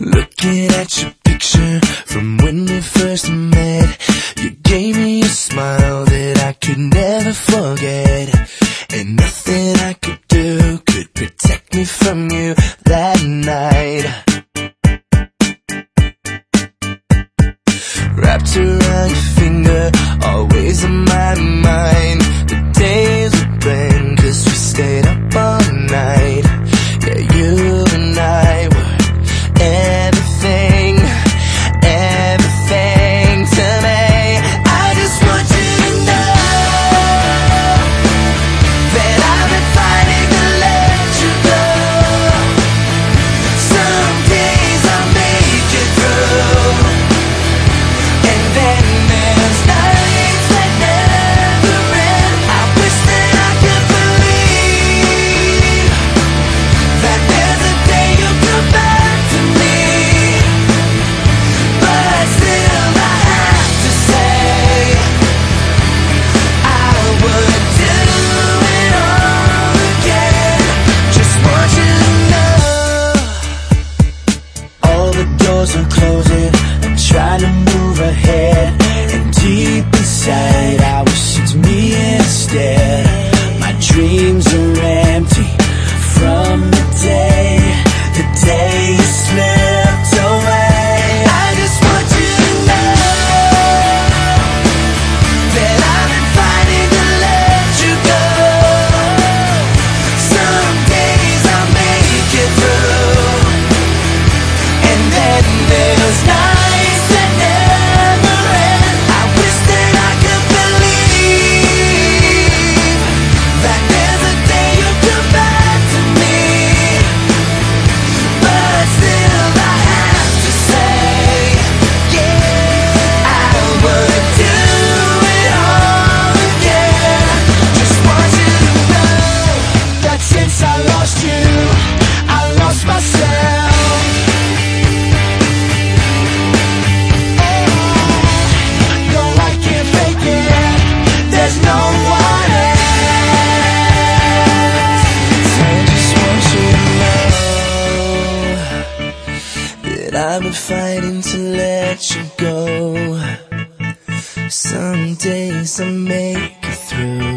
Looking at your picture from when we first met, you gave me a smile that I could never forget. And nothing I could do could protect me from you that night. Wrapped around your finger, always in my mind, the days Closing, I'm trying to move ahead. And deep inside I wish it's me instead. My dream Deus. I've been fighting to let you go. Some days I make it through.